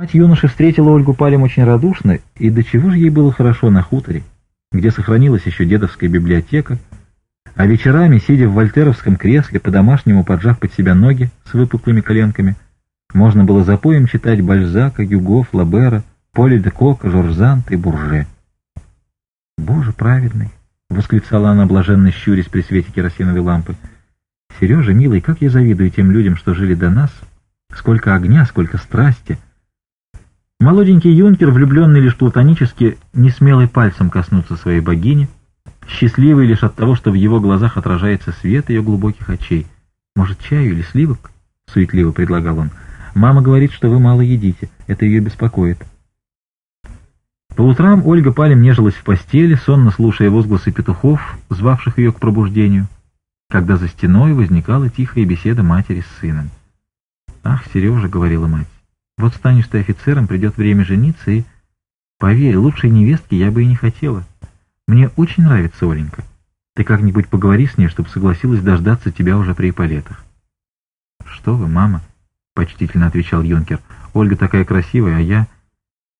Мать юноши встретила Ольгу Палем очень радушно, и до чего же ей было хорошо на хуторе, где сохранилась еще дедовская библиотека, а вечерами, сидя в вольтеровском кресле, по-домашнему поджав под себя ноги с выпуклыми коленками, можно было за поем читать Бальзака, Гюго, Лабера, Поли де Кока, Жорзант и Бурже. «Боже праведный!» — восклицала она, блаженно щурясь при свете керосиновой лампы. «Сережа, милый, как я завидую тем людям, что жили до нас! Сколько огня, сколько страсти!» Молоденький юнкер, влюбленный лишь платонически, не смелый пальцем коснуться своей богини, счастливый лишь от того, что в его глазах отражается свет ее глубоких очей. «Может, чаю или сливок?» — суетливо предлагал он. «Мама говорит, что вы мало едите. Это ее беспокоит». По утрам Ольга Палем нежилась в постели, сонно слушая возгласы петухов, звавших ее к пробуждению, когда за стеной возникала тихая беседа матери с сыном. «Ах, Сережа!» — говорила мать. Вот станешь ты офицером, придет время жениться, и... Поверь, лучшей невестки я бы и не хотела. Мне очень нравится Оленька. Ты как-нибудь поговори с ней, чтобы согласилась дождаться тебя уже при ипполетах. «Что вы, мама?» — почтительно отвечал юнкер. «Ольга такая красивая, а я...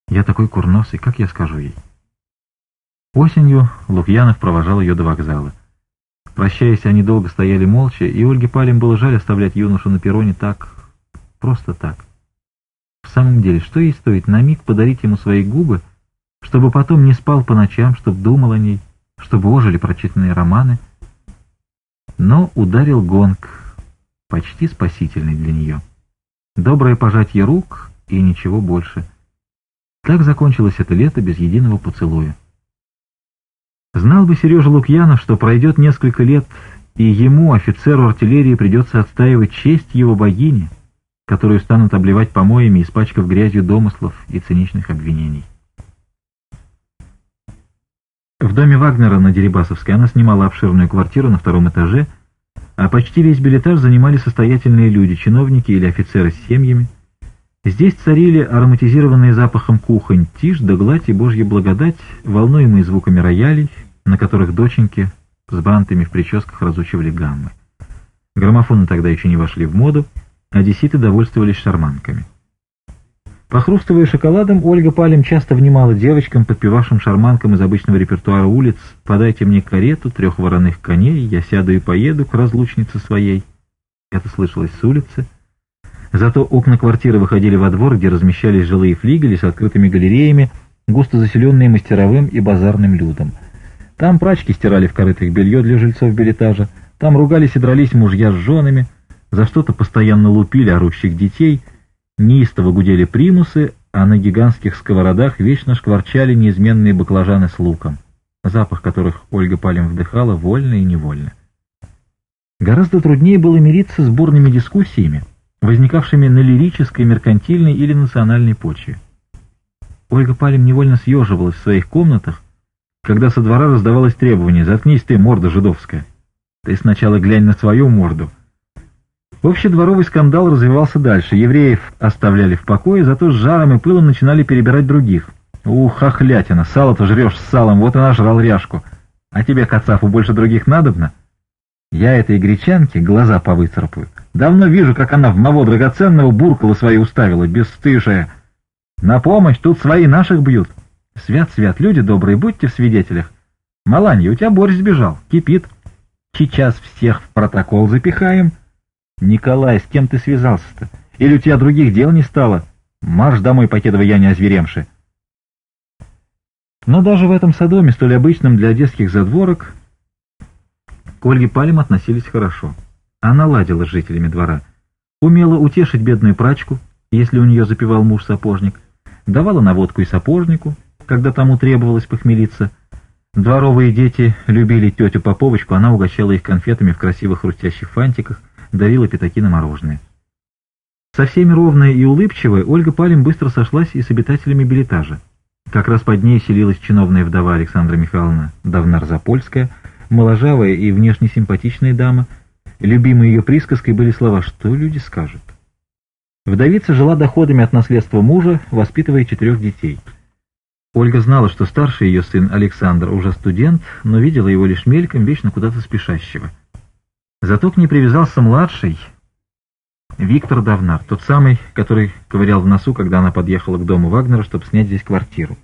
Я такой курносый, как я скажу ей?» Осенью Лукьянов провожал ее до вокзала. Прощаясь, они долго стояли молча, и Ольге Палем было жаль оставлять юношу на перроне так... просто так. В самом деле, что ей стоит на миг подарить ему свои губы, чтобы потом не спал по ночам, чтобы думал о ней, чтобы ожили прочитанные романы? Но ударил гонг, почти спасительный для нее. Доброе пожатие рук и ничего больше. Так закончилось это лето без единого поцелуя. Знал бы Сережа Лукьянов, что пройдет несколько лет, и ему, офицеру артиллерии, придется отстаивать честь его богини — которую станут обливать помоями, испачкав грязью домыслов и циничных обвинений. В доме Вагнера на Дерибасовской она снимала обширную квартиру на втором этаже, а почти весь билетаж занимали состоятельные люди, чиновники или офицеры с семьями. Здесь царили ароматизированные запахом кухонь, тишь да гладь и божья благодать, волнуемые звуками роялей, на которых доченьки с бантами в прическах разучивали гаммы. Граммофоны тогда еще не вошли в моду — Одесситы довольствовались шарманками. Похрустывая шоколадом, Ольга Палем часто внимала девочкам, подпевавшим шарманкам из обычного репертуара улиц «Подайте мне карету, трех вороных коней, я сяду и поеду к разлучнице своей». Это слышалось с улицы. Зато окна квартиры выходили во двор, где размещались жилые флигели с открытыми галереями, густо заселенные мастеровым и базарным людом. Там прачки стирали в корытах белье для жильцов билетажа, там ругались и дрались мужья с женами – за что-то постоянно лупили орущих детей, неистово гудели примусы, а на гигантских сковородах вечно шкварчали неизменные баклажаны с луком, запах которых Ольга Палем вдыхала вольно и невольно. Гораздо труднее было мириться с бурными дискуссиями, возникавшими на лирической, меркантильной или национальной почве. Ольга Палем невольно съеживалась в своих комнатах, когда со двора раздавалось требование «Заткнись ты, морда жидовская!» «Ты сначала глянь на свою морду!» Общедворовый скандал развивался дальше. Евреев оставляли в покое, зато с жаром и пылом начинали перебирать других. «Ух, охлятина! Сало-то жрешь с салом, вот она жрал ряжку. А тебе, Кацафу, больше других надобно?» Я этой гречанке глаза повыцарапаю. Давно вижу, как она в моего драгоценного буркала свои уставила, бесстыжая. На помощь тут свои наших бьют. Свят, свят, люди добрые, будьте в свидетелях. Маланья, у тебя борщ сбежал, кипит. Сейчас всех в протокол запихаем, «Николай, с кем ты связался-то? Или у тебя других дел не стало? Марш домой, покедова я не озверемши!» Но даже в этом Содоме, столь обычном для одесских задворок, к Ольге Палем относились хорошо. Она ладила с жителями двора, умела утешить бедную прачку, если у нее запивал муж-сапожник, давала наводку и сапожнику, когда тому требовалось похмелиться. Дворовые дети любили тетю Поповочку, она угощала их конфетами в красивых хрустящих фантиках, давила пятаки на мороженое. Со всеми ровная и улыбчивая, Ольга Палим быстро сошлась и с обитателями билетажа. Как раз под ней селилась чиновная вдова Александра Михайловна Давнар-Запольская, моложавая и внешне симпатичная дама. Любимой ее присказкой были слова «Что люди скажут?». Вдовица жила доходами от наследства мужа, воспитывая четырех детей. Ольга знала, что старший ее сын Александр уже студент, но видела его лишь мельком, вечно куда-то спешащего. Зато к ней привязался младший, Виктор Давнар, тот самый, который ковырял в носу, когда она подъехала к дому Вагнера, чтобы снять здесь квартиру.